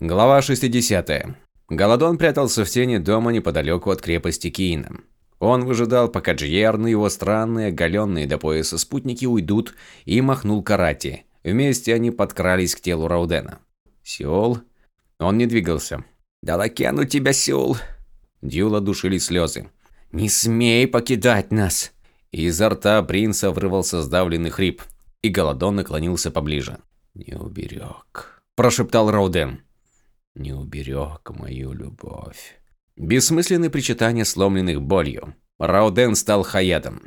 Глава 60. Голодон прятался в тени дома неподалеку от крепости Киина. Он выжидал, пока Джиерн его странные, оголенные до пояса спутники уйдут, и махнул карате. Вместе они подкрались к телу Раудена. Сеул? Он не двигался. «Далакен у тебя, Сеул!» Дюла душили слезы. «Не смей покидать нас!» Изо рта принца врывался сдавленный хрип, и Голодон наклонился поближе. «Не уберег», – прошептал Рауден не уберег мою любовь. Бессмысленные причитания, сломленных болью. Рауден стал хаядом.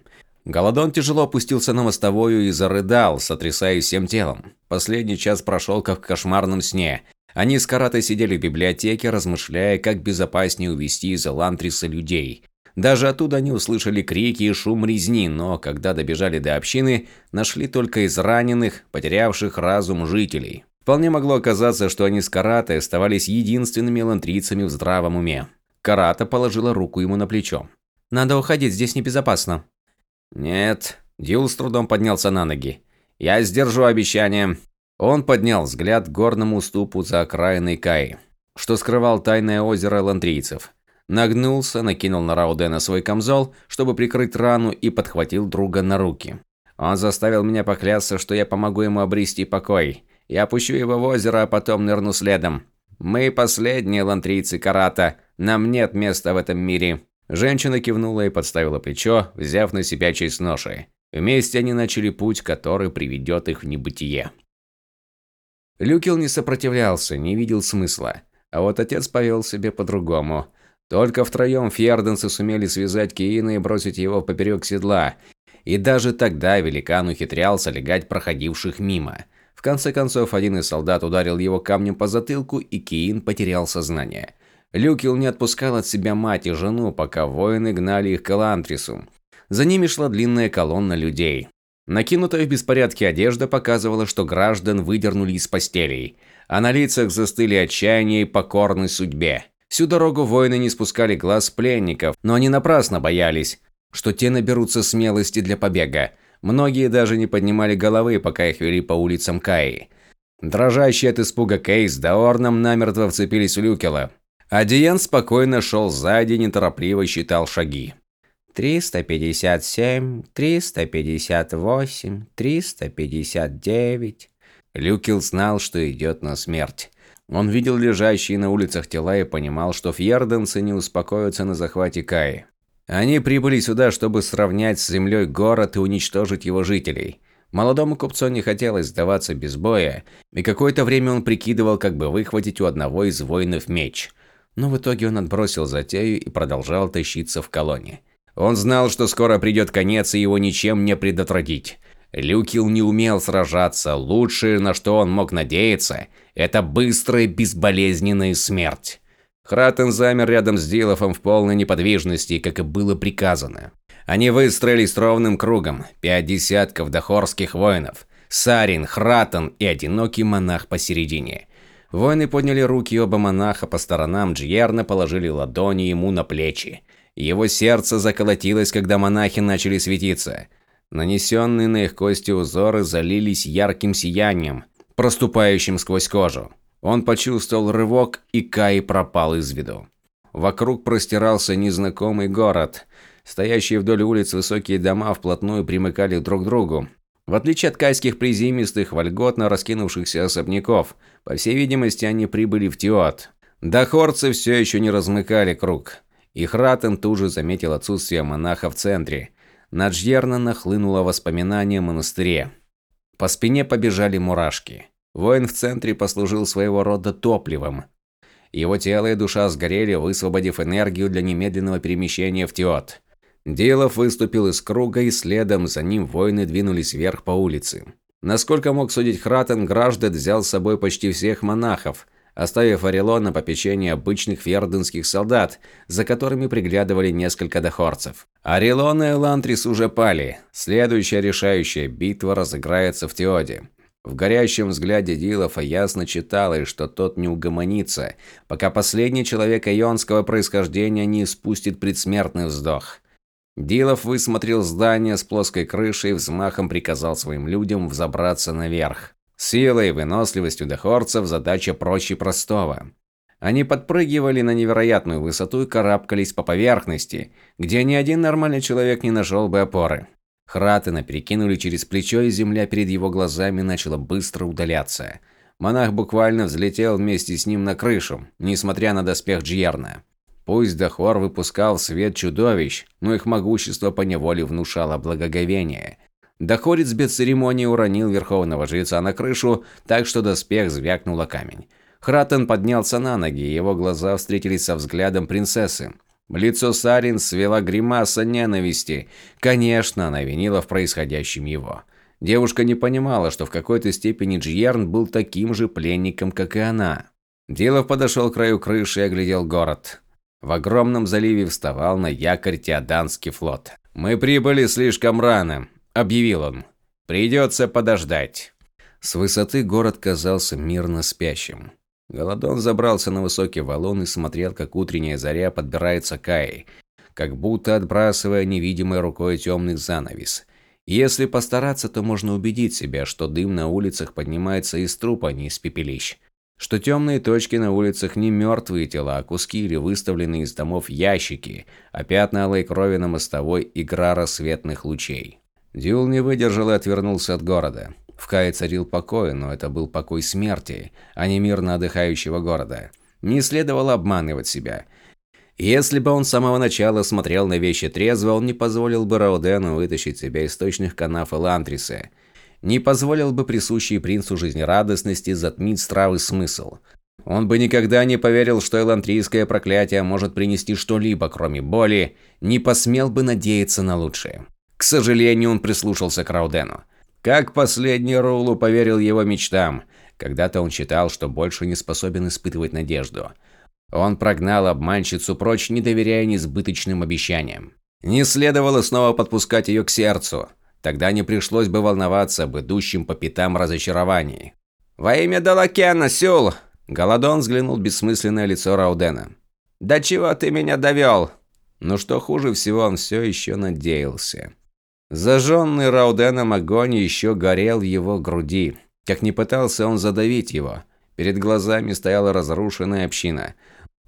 Голодон тяжело опустился на мостовую и зарыдал, сотрясаясь всем телом. Последний час прошел как в кошмарном сне. Они с Каратой сидели в библиотеке, размышляя, как безопаснее увести из Элантриса людей. Даже оттуда они услышали крики и шум резни, но когда добежали до общины, нашли только израненных, потерявших разум жителей. Вполне могло оказаться, что они с Каратой оставались единственными лантрийцами в здравом уме. Карата положила руку ему на плечо. «Надо уходить, здесь небезопасно». «Нет». Дил с трудом поднялся на ноги. «Я сдержу обещание». Он поднял взгляд к горному уступу за окраиной Каи, что скрывал тайное озеро лантрийцев. Нагнулся, накинул на Раудена свой камзол, чтобы прикрыть рану, и подхватил друга на руки. Он заставил меня поклясться, что я помогу ему обрести покой. Я опущу его в озеро, а потом нырну следом. Мы последние лантрийцы Карата. Нам нет места в этом мире. Женщина кивнула и подставила плечо, взяв на себя честь ноши. Вместе они начали путь, который приведет их в небытие. Люкил не сопротивлялся, не видел смысла. А вот отец повел себя по-другому. Только втроем фьерденцы сумели связать Киина и бросить его поперек седла. И даже тогда великан ухитрялся легать проходивших мимо. В конце концов, один из солдат ударил его камнем по затылку, и Киин потерял сознание. Люкил не отпускал от себя мать и жену, пока воины гнали их к Элантрису. За ними шла длинная колонна людей. Накинутая в беспорядке одежда показывала, что граждан выдернули из постелей, а на лицах застыли отчаяние и покорность судьбе. Всю дорогу воины не спускали глаз пленников, но они напрасно боялись, что те наберутся смелости для побега. Многие даже не поднимали головы, пока их вели по улицам Каи. Дрожащие от испуга Кейс да Орном намертво вцепились в Люкела. А Диен спокойно шел сзади, неторопливо считал шаги. «Триста пятьдесят семь, триста пятьдесят восемь, триста пятьдесят девять». Люкел знал, что идет на смерть. Он видел лежащие на улицах тела и понимал, что фьерденцы не успокоятся на захвате Каи. Они прибыли сюда, чтобы сравнять с землей город и уничтожить его жителей. Молодому купцу не хотелось сдаваться без боя, и какое-то время он прикидывал, как бы выхватить у одного из воинов меч. Но в итоге он отбросил затею и продолжал тащиться в колонне. Он знал, что скоро придет конец, и его ничем не предотвратить. Люкил не умел сражаться, лучшее, на что он мог надеяться, это быстрая безболезненная смерть. Хратен замер рядом с Дилофом в полной неподвижности, как и было приказано. Они выстроились ровным кругом, пять десятков дохорских воинов. Сарин, Хратен и одинокий монах посередине. Воины подняли руки, оба монаха по сторонам Джьерна положили ладони ему на плечи. Его сердце заколотилось, когда монахи начали светиться. Нанесенные на их кости узоры залились ярким сиянием, проступающим сквозь кожу. Он почувствовал рывок, и Кай пропал из виду. Вокруг простирался незнакомый город. Стоящие вдоль улиц высокие дома вплотную примыкали друг к другу. В отличие от кайских приземистых, вольготно раскинувшихся особняков, по всей видимости, они прибыли в Тиот. Дахорцы все еще не размыкали круг. Их Ратен тут же заметил отсутствие монаха в центре. Наджьерна нахлынуло воспоминание о монастыре. По спине побежали мурашки. Воин в центре послужил своего рода топливом. Его тело и душа сгорели, высвободив энергию для немедленного перемещения в Теот. Дилов выступил из круга, и следом за ним воины двинулись вверх по улице. Насколько мог судить Хратен, Граждет взял с собой почти всех монахов, оставив Орелон на попечение обычных ферденских солдат, за которыми приглядывали несколько дохорцев. Орелон и Элантрис уже пали. Следующая решающая битва разыграется в Теоде. В горящем взгляде Дилофа ясно читалось, что тот не угомонится, пока последний человек ионского происхождения не спустит предсмертный вздох. Дилов высмотрел здание с плоской крышей и взмахом приказал своим людям взобраться наверх. Силой и выносливостью дохорцев задача проще простого. Они подпрыгивали на невероятную высоту и карабкались по поверхности, где ни один нормальный человек не нашел бы опоры. Хратена перекинули через плечо, и земля перед его глазами начала быстро удаляться. Монах буквально взлетел вместе с ним на крышу, несмотря на доспех Джьерна. Пусть Дахор выпускал свет чудовищ, но их могущество поневоле внушало благоговение. Дахорец без церемонии уронил верховного жреца на крышу, так что доспех звякнул о камень. Хратен поднялся на ноги, и его глаза встретились со взглядом принцессы. Лицо Сарин свела гримаса ненависти. Конечно, она винила в происходящем его. Девушка не понимала, что в какой-то степени Джьерн был таким же пленником, как и она. Дилов подошел к краю крыши и оглядел город. В огромном заливе вставал на якорь Теоданский флот. «Мы прибыли слишком рано», – объявил он. «Придется подождать». С высоты город казался мирно спящим. Голодон забрался на высокий валун и смотрел, как утренняя заря подбирается к Аи, как будто отбрасывая невидимой рукой темный занавес. Если постараться, то можно убедить себя, что дым на улицах поднимается из трупа, а не из пепелищ. Что темные точки на улицах не мертвые тела, а куски или выставленные из домов ящики, а пятна алой крови на мостовой – игра рассветных лучей. Дюл не выдержал и отвернулся от города. В Кае царил покой, но это был покой смерти, а не мирно отдыхающего города. Не следовало обманывать себя. Если бы он с самого начала смотрел на вещи трезво, он не позволил бы Раудену вытащить себя из точных канав Элантриса. Не позволил бы присущей принцу жизнерадостности затмить стравый смысл. Он бы никогда не поверил, что элантрийское проклятие может принести что-либо, кроме боли, не посмел бы надеяться на лучшее. К сожалению, он прислушался к Раудену. Как последний Роулу поверил его мечтам. Когда-то он считал, что больше не способен испытывать надежду. Он прогнал обманщицу прочь, не доверяя несбыточным обещаниям. Не следовало снова подпускать ее к сердцу. Тогда не пришлось бы волноваться об идущем по пятам разочаровании. «Во имя Далакена, Сюл!» Голодон взглянул в бессмысленное лицо Раудена. «Да чего ты меня довел?» Но что хуже всего, он все еще надеялся. Зажженный Рауденом огонь еще горел в его груди. Как ни пытался он задавить его. Перед глазами стояла разрушенная община.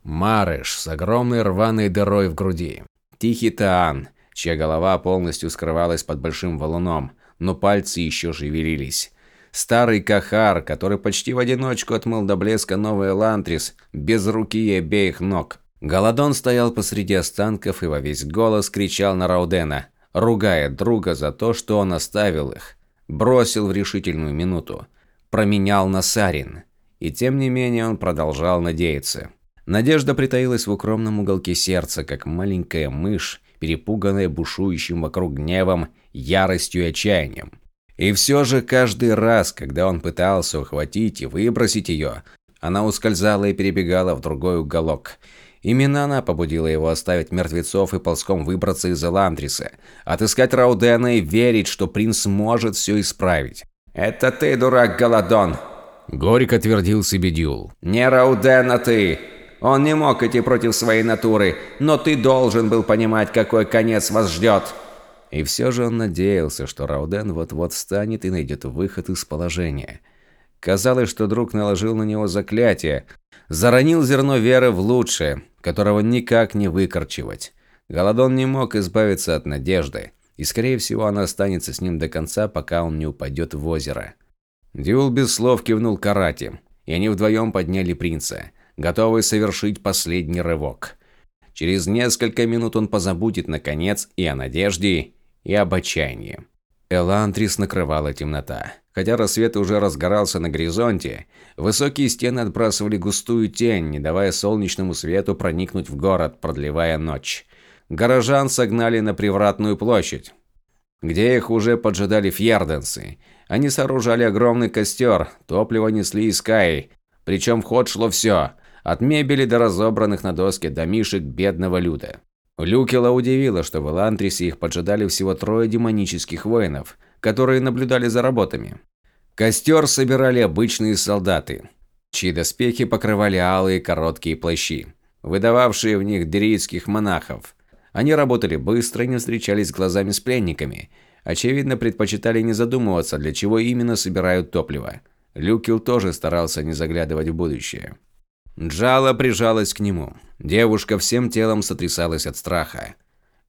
Марыш с огромной рваной дырой в груди. Тихий Таан, чья голова полностью скрывалась под большим валуном, но пальцы еще шевелились. Старый Кахар, который почти в одиночку отмыл до блеска новый Элантрис, без руки и обеих ног. Голодон стоял посреди останков и во весь голос кричал на Раудена ругая друга за то, что он оставил их, бросил в решительную минуту, променял на Сарин. И тем не менее он продолжал надеяться. Надежда притаилась в укромном уголке сердца, как маленькая мышь, перепуганная бушующим вокруг гневом, яростью и отчаянием. И все же каждый раз, когда он пытался ухватить и выбросить ее, она ускользала и перебегала в другой уголок – Именно она побудила его оставить мертвецов и ползком выбраться из Эландриса, отыскать Раудена и верить, что принц может все исправить. «Это ты, дурак Галадон!» Горько твердил себе Дюл. «Не Раудена ты! Он не мог идти против своей натуры, но ты должен был понимать, какой конец вас ждет!» И все же он надеялся, что Рауден вот-вот встанет и найдет выход из положения. Казалось, что друг наложил на него заклятие, заронил зерно веры в лучшее, которого никак не выкорчевать. Голодон не мог избавиться от надежды, и скорее всего она останется с ним до конца, пока он не упадет в озеро. Дюл без слов кивнул Карате, и они вдвоем подняли принца, готовые совершить последний рывок. Через несколько минут он позабудет, наконец, и о надежде, и об отчаянии. Элантрис накрывала темнота. Хотя рассвет уже разгорался на горизонте, высокие стены отбрасывали густую тень, не давая солнечному свету проникнуть в город, продлевая ночь. Горожан согнали на привратную площадь, где их уже поджидали фьерденсы. Они сооружали огромный костер, топливо несли из Каи, причем в ход шло все, от мебели до разобранных на доске домишек бедного люда. Люкела удивило, что в Элантрисе их поджидали всего трое демонических воинов, которые наблюдали за работами. Костер собирали обычные солдаты, чьи доспехи покрывали алые короткие плащи, выдававшие в них дерийских монахов. Они работали быстро и не встречались глазами с пленниками. Очевидно, предпочитали не задумываться, для чего именно собирают топливо. Люкил тоже старался не заглядывать в будущее. Джала прижалась к нему. Девушка всем телом сотрясалась от страха.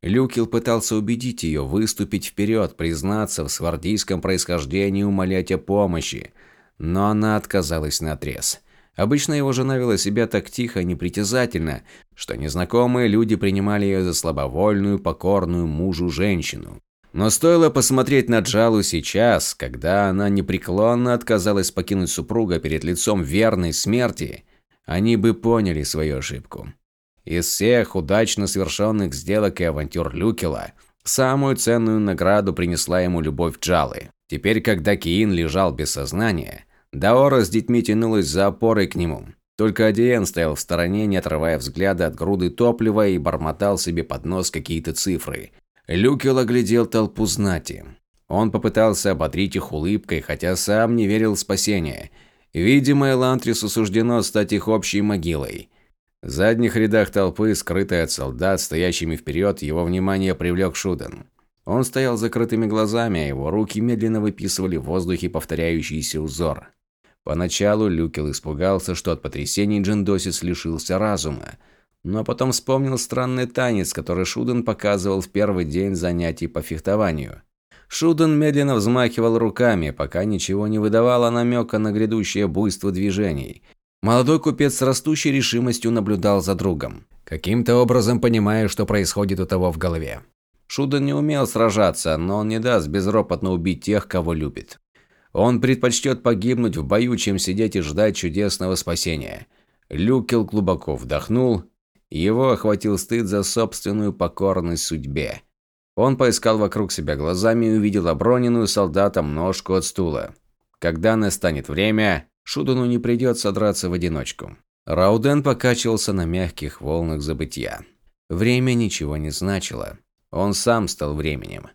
Люкил пытался убедить ее выступить вперед, признаться в свардийском происхождении умолять о помощи. Но она отказалась наотрез. Обычно его жена вела себя так тихо и непритязательно, что незнакомые люди принимали ее за слабовольную, покорную мужу женщину. Но стоило посмотреть на Джалу сейчас, когда она непреклонно отказалась покинуть супруга перед лицом верной смерти, они бы поняли свою ошибку. Из всех удачно совершенных сделок и авантюр Люкела, самую ценную награду принесла ему любовь Джалы. Теперь, когда Киин лежал без сознания, Даора с детьми тянулась за опорой к нему. Только Адиен стоял в стороне, не отрывая взгляда от груды топлива и бормотал себе под нос какие-то цифры. Люкел оглядел толпу знати. Он попытался ободрить их улыбкой, хотя сам не верил в спасение. Видимо, Элантрису суждено стать их общей могилой. В задних рядах толпы, скрытой от солдат, стоящими вперед, его внимание привлек Шуден. Он стоял с закрытыми глазами, а его руки медленно выписывали в воздухе повторяющийся узор. Поначалу Люкел испугался, что от потрясений Джендосис лишился разума, но потом вспомнил странный танец, который Шуден показывал в первый день занятий по фехтованию. Шуден медленно взмахивал руками, пока ничего не выдавало намека на грядущее буйство движений. Молодой купец с растущей решимостью наблюдал за другом, каким-то образом понимая, что происходит у того в голове. Шуден не умел сражаться, но он не даст безропотно убить тех, кого любит. Он предпочтет погибнуть в бою, чем сидеть и ждать чудесного спасения. Люкел глубоко вдохнул. Его охватил стыд за собственную покорность судьбе. Он поискал вокруг себя глазами и увидел оброненную солдатом ножку от стула. Когда настанет время, Шудуну не придется драться в одиночку. Рауден покачивался на мягких волнах забытья. Время ничего не значило. Он сам стал временем.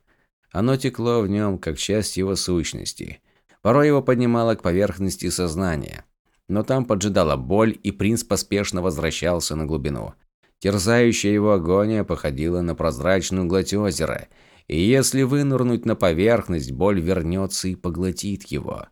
Оно текло в нем, как часть его сущности – Порой его поднимало к поверхности сознания. Но там поджидала боль, и принц поспешно возвращался на глубину. Терзающая его агония походила на прозрачную гладь озера, и если вынырнуть на поверхность, боль вернется и поглотит его.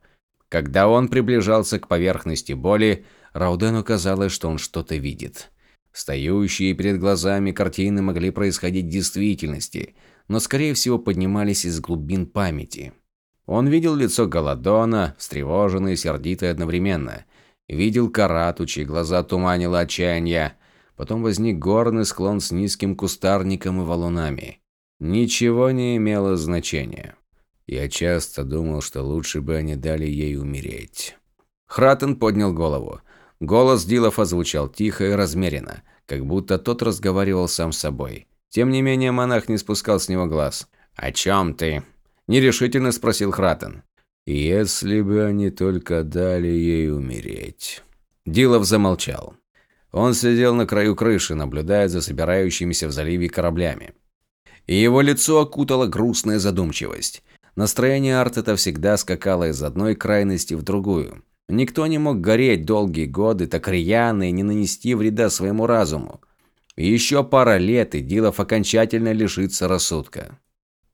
Когда он приближался к поверхности боли, Раудену казалось, что он что-то видит. Стоящие перед глазами картины могли происходить в действительности, но скорее всего поднимались из глубин памяти. Он видел лицо Голодона, встревоженное и сердитое одновременно. Видел Карату, чьи глаза туманило отчаяние. Потом возник горный склон с низким кустарником и валунами. Ничего не имело значения. Я часто думал, что лучше бы они дали ей умереть. Хратен поднял голову. Голос Дилов озвучал тихо и размеренно, как будто тот разговаривал сам с собой. Тем не менее, монах не спускал с него глаз. «О чем ты?» Нерешительно спросил Хратен. «Если бы они только дали ей умереть». Дилов замолчал. Он сидел на краю крыши, наблюдая за собирающимися в заливе кораблями. И его лицо окутала грустная задумчивость. Настроение Артета всегда скакало из одной крайности в другую. Никто не мог гореть долгие годы так рьяно и не нанести вреда своему разуму. Еще пара лет, и Дилов окончательно лишится рассудка.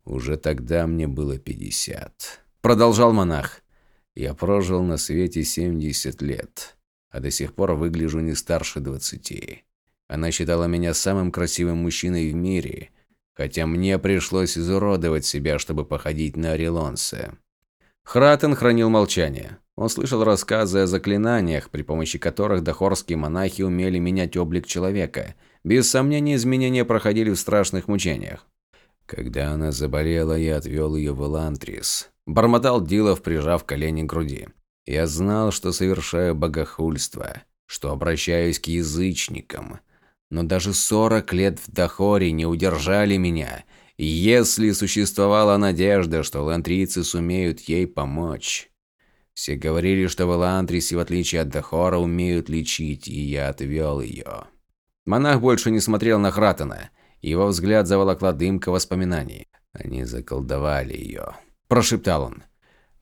Уже тогда мне было 50. Продолжал монах. Я прожил на свете 70 лет, а до сих пор выгляжу не старше 20. Она считала меня самым красивым мужчиной в мире, хотя мне пришлось изуродовать себя, чтобы походить на Орелонса. Хратен хранил молчание. Он слышал рассказы о заклинаниях, при помощи которых дохорские монахи умели менять облик человека. Без сомнения, изменения проходили в страшных мучениях. Когда она заболела, я отвел ее в Элантрис. Бормотал Дилов, прижав колени к груди. Я знал, что совершаю богохульство, что обращаюсь к язычникам. Но даже сорок лет в Дахоре не удержали меня. Если существовала надежда, что лантрийцы сумеют ей помочь. Все говорили, что в Элантрисе, в отличие от Дахора, умеют лечить, и я отвел ее. Монах больше не смотрел на Хратена. Его взгляд заволокла дымка воспоминаний. «Они заколдовали ее», – прошептал он.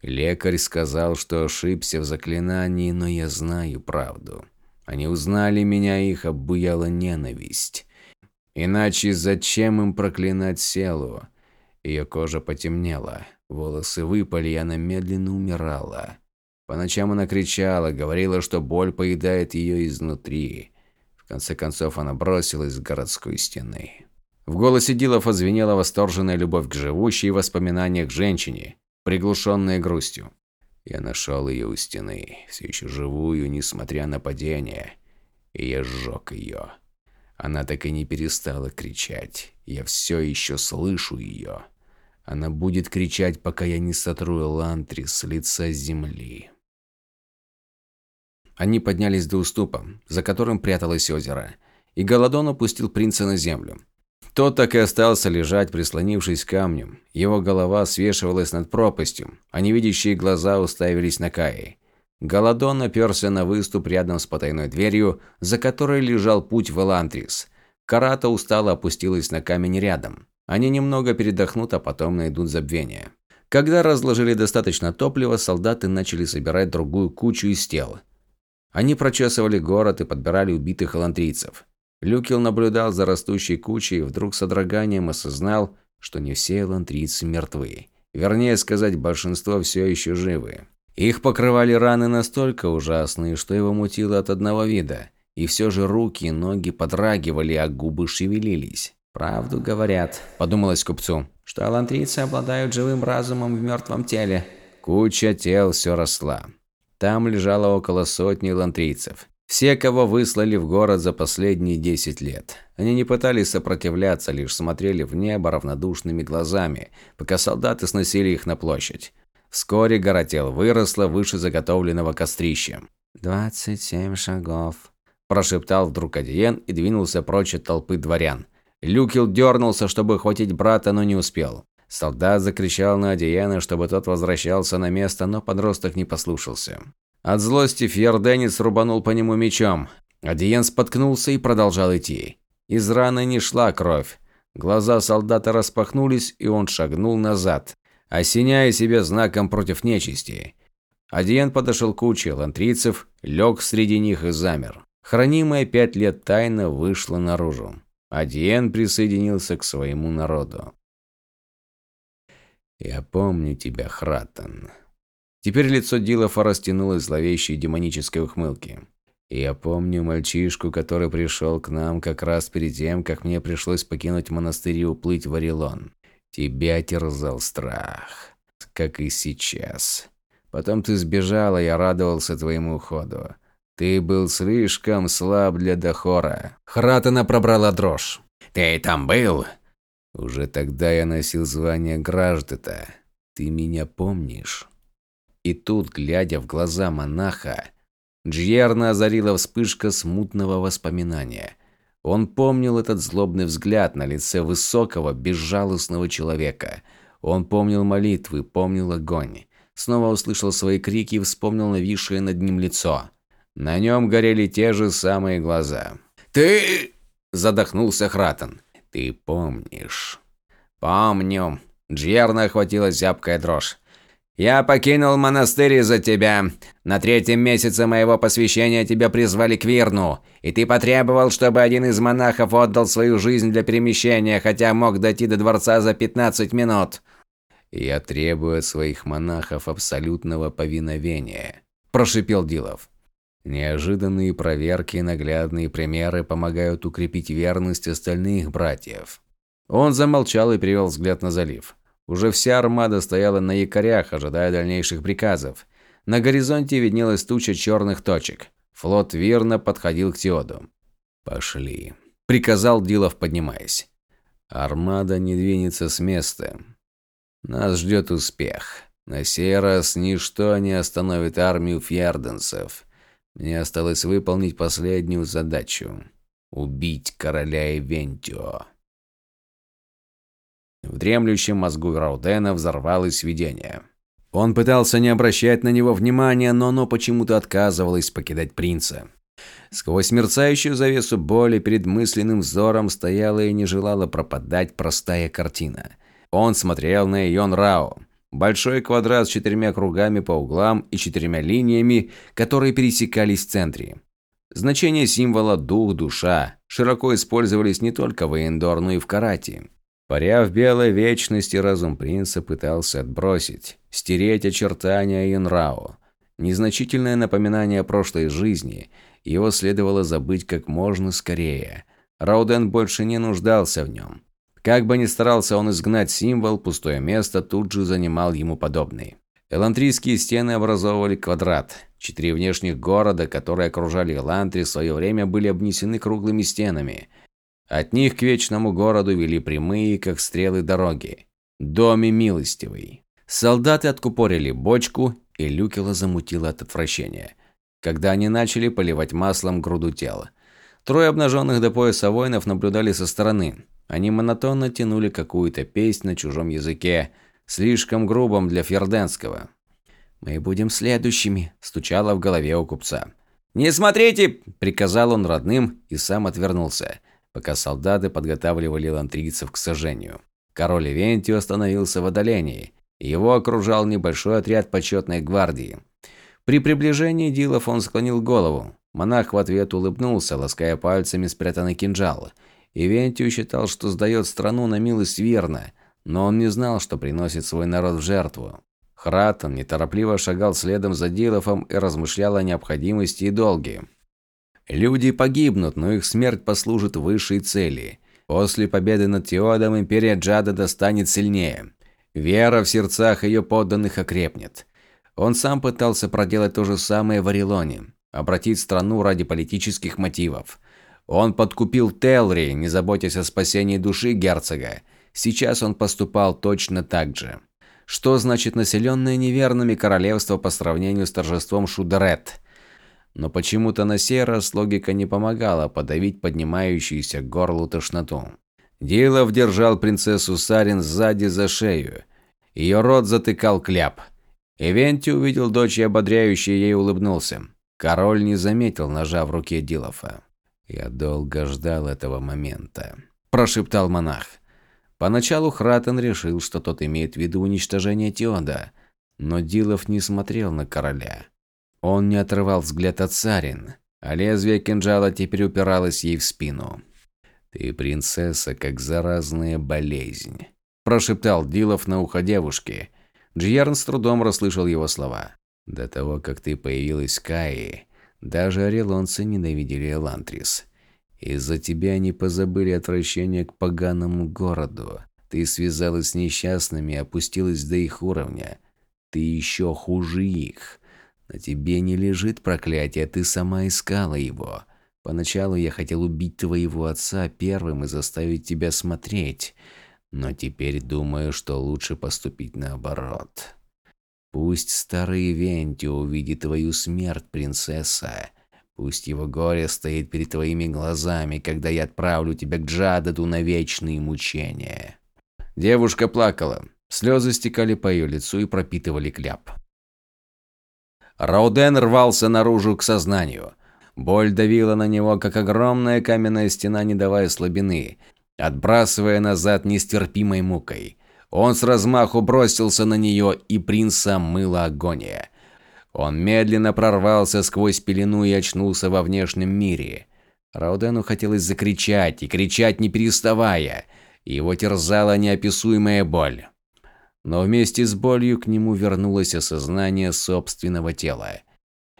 «Лекарь сказал, что ошибся в заклинании, но я знаю правду. Они узнали меня, их обуяла ненависть. Иначе зачем им проклинать Селу?» Ее кожа потемнела, волосы выпали, и она медленно умирала. По ночам она кричала, говорила, что боль поедает ее изнутри. В конце концов она бросилась с городской стены. В голосе Дилофа звенела восторженная любовь к живущей в воспоминаниях женщине, приглушенная грустью. Я нашел ее у стены, все еще живую, несмотря на падение, и я сжег ее. Она так и не перестала кричать. Я все еще слышу ее. Она будет кричать, пока я не сотру Элантри с лица земли. Они поднялись до уступа, за которым пряталось озеро, и Голодон опустил принца на землю. Тот так и остался лежать, прислонившись к камню. Его голова свешивалась над пропастью, а невидящие глаза уставились на Каи. Голодон оперся на выступ рядом с потайной дверью, за которой лежал путь в Элантрис. Карата устало опустилась на камень рядом. Они немного передохнут, а потом найдут забвение. Когда разложили достаточно топлива, солдаты начали собирать другую кучу из тел. Они прочесывали город и подбирали убитых элантрийцев. Люкил наблюдал за растущей кучей и вдруг с одраганием осознал, что не все элантрийцы мертвы. Вернее сказать, большинство все еще живы. Их покрывали раны настолько ужасные, что его мутило от одного вида. И все же руки и ноги подрагивали, а губы шевелились. «Правду говорят», – подумалось купцу, – «что алантрийцы обладают живым разумом в мертвом теле». Куча тел все росла. Там лежало около сотни лантрийцев. Все, кого выслали в город за последние 10 лет. Они не пытались сопротивляться, лишь смотрели в небо равнодушными глазами, пока солдаты сносили их на площадь. Вскоре горотел выросла выше заготовленного кострища. «Двадцать семь шагов», – прошептал вдруг Адиен и двинулся прочь от толпы дворян. Люкил дернулся, чтобы хватить брата, но не успел. Солдат закричал на Адиена, чтобы тот возвращался на место, но подросток не послушался. От злости Фьерденец рубанул по нему мечом. Адиен споткнулся и продолжал идти. Из раны не шла кровь. Глаза солдата распахнулись, и он шагнул назад, осеняя себя знаком против нечисти. Адиен подошел к куче лантрийцев, лег среди них и замер. Хранимая пять лет тайна вышла наружу. Адиен присоединился к своему народу. «Я помню тебя, Хратан», Теперь лицо Дилофа растянулось зловещей демонической ухмылки. Я помню мальчишку, который пришел к нам как раз перед тем, как мне пришлось покинуть монастырь и уплыть в Орелон. Тебя терзал страх, как и сейчас. Потом ты сбежала, я радовался твоему уходу. Ты был слишком слаб для Дахора. Хратана пробрала дрожь. Ты там был? Уже тогда я носил звание Граждета. Ты меня помнишь? И тут, глядя в глаза монаха, Джьерна озарила вспышка смутного воспоминания. Он помнил этот злобный взгляд на лице высокого, безжалостного человека. Он помнил молитвы, помнил огонь. Снова услышал свои крики и вспомнил нависшее над ним лицо. На нем горели те же самые глаза. «Ты...» – задохнулся Хратен. «Ты помнишь?» «Помню». Джьерна охватила зябкая дрожь. Я покинул монастырь из-за тебя. На третьем месяце моего посвящения тебя призвали к Вирну, и ты потребовал, чтобы один из монахов отдал свою жизнь для перемещения, хотя мог дойти до дворца за 15 минут. Я требую от своих монахов абсолютного повиновения, прошипел Дилов. Неожиданные проверки и наглядные примеры помогают укрепить верность остальных братьев. Он замолчал и перевел взгляд на залив. Уже вся армада стояла на якорях, ожидая дальнейших приказов. На горизонте виднелась туча черных точек. Флот верно подходил к Теоду. «Пошли», – приказал Дилов, поднимаясь. «Армада не двинется с места. Нас ждет успех. На сей раз ничто не остановит армию фьярденцев. Мне осталось выполнить последнюю задачу – убить короля Ивентио». В дремлющем мозгу Раудена взорвалось видение. Он пытался не обращать на него внимания, но оно почему-то отказывалось покидать принца. Сквозь мерцающую завесу боли перед мысленным взором стояла и не желала пропадать простая картина. Он смотрел на Йон Рао. Большой квадрат с четырьмя кругами по углам и четырьмя линиями, которые пересекались в центре. Значение символа «дух», «душа» широко использовались не только в Эндор, но и в Карате. Паря в белой вечности, разум принца пытался отбросить, стереть очертания Янрао. Незначительное напоминание о прошлой жизни, его следовало забыть как можно скорее. Рауден больше не нуждался в нем. Как бы ни старался он изгнать символ, пустое место тут же занимал ему подобный. Элантрийские стены образовывали квадрат. Четыре внешних города, которые окружали Элантри, в свое время были обнесены круглыми стенами. От них к вечному городу вели прямые, как стрелы, дороги. Доме милостивый. Солдаты откупорили бочку, и Люкела замутило от отвращения, когда они начали поливать маслом груду тела. Трое обнаженных до пояса воинов наблюдали со стороны. Они монотонно тянули какую-то песнь на чужом языке, слишком грубом для ферденского. «Мы будем следующими», – стучало в голове у купца. «Не смотрите!» – приказал он родным и сам отвернулся, пока солдаты подготавливали лантрийцев к сожжению. Король Ивентио остановился в отдалении. Его окружал небольшой отряд почетной гвардии. При приближении Дилов он склонил голову. Монах в ответ улыбнулся, лаская пальцами спрятанный кинжал. Ивентио считал, что сдает страну на милость верно, но он не знал, что приносит свой народ в жертву. Хратон неторопливо шагал следом за Дилофом и размышлял о необходимости и долге. Люди погибнут, но их смерть послужит высшей цели. После победы над Теодом империя Джада достанет сильнее. Вера в сердцах ее подданных окрепнет. Он сам пытался проделать то же самое в Орелоне, обратить страну ради политических мотивов. Он подкупил Телри, не заботясь о спасении души герцога. Сейчас он поступал точно так же. Что значит населенное неверными королевство по сравнению с торжеством Шудерет? Но почему-то на сей раз логика не помогала подавить поднимающуюся к горлу тошноту. Дилов держал принцессу Сарин сзади за шею. Ее рот затыкал кляп. Ивенти увидел дочь и ободряюще ей улыбнулся. Король не заметил ножа в руке Дилофа. «Я долго ждал этого момента», – прошептал монах. Поначалу Хратен решил, что тот имеет в виду уничтожение Теода, но Дилов не смотрел на короля. Он не отрывал взгляд от Сарин, а лезвие кинжала теперь упиралось ей в спину. «Ты принцесса, как заразная болезнь», – прошептал Дилов на ухо девушки. Джиерн с трудом расслышал его слова. «До того, как ты появилась в Каи, даже орелонцы ненавидели Элантрис. Из-за тебя они позабыли отвращение к поганому городу. Ты связалась с несчастными и опустилась до их уровня. Ты еще хуже их. На тебе не лежит проклятие, ты сама искала его. Поначалу я хотел убить твоего отца первым и заставить тебя смотреть, но теперь думаю, что лучше поступить наоборот. Пусть старый Венти увидит твою смерть, принцесса. Пусть его горе стоит перед твоими глазами, когда я отправлю тебя к Джададу на вечные мучения. Девушка плакала. Слезы стекали по ее лицу и пропитывали кляп. Рауден рвался наружу к сознанию. Боль давила на него, как огромная каменная стена, не давая слабины, отбрасывая назад нестерпимой мукой. Он с размаху бросился на нее, и принца мыла агония. Он медленно прорвался сквозь пелену и очнулся во внешнем мире. Раудену хотелось закричать, и кричать не переставая. Его терзала неописуемая боль. Но вместе с болью к нему вернулось осознание собственного тела.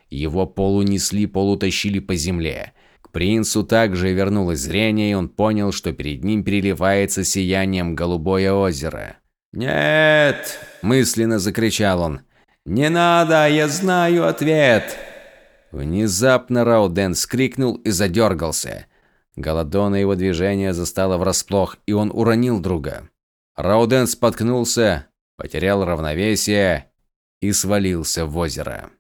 Его полунесли, полутащили по земле. К принцу также вернулось зрение, и он понял, что перед ним переливается сиянием голубое озеро. «Нет!» – мысленно закричал он. «Не надо, я знаю ответ!» Внезапно Рауден скрикнул и задергался. Голодона его движение застало врасплох, и он уронил друга. Рауден споткнулся, потерял равновесие и свалился в озеро.